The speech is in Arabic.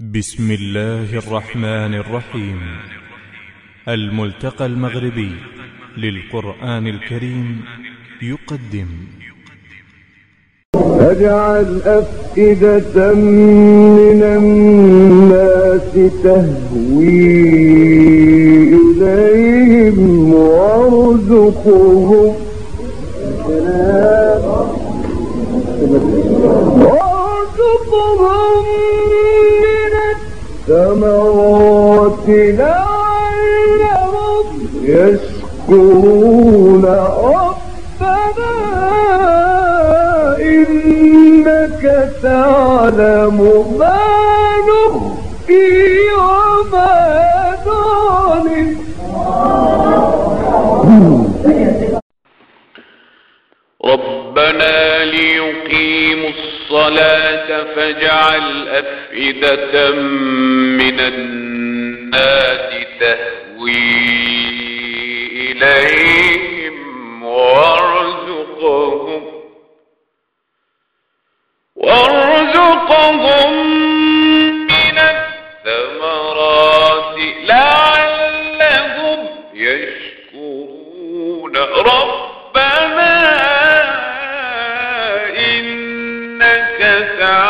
بسم الله الرحمن الرحيم. الملتقى المغربي للقرآن الكريم يقدم. فاجعل أفئدة من الناس تهوي إليهم وارزقهم. وارزقهم الثمرات لعلهم يشكرون ربنا إنك تعلم ما نخفي وما نعلم ربنا ليقيموا الصلاة فاجعل أفئدة من الناس تهوي إليهم وارزقهم وارزقهم من الثمرات لعلهم يشكرون. ربنا كثعان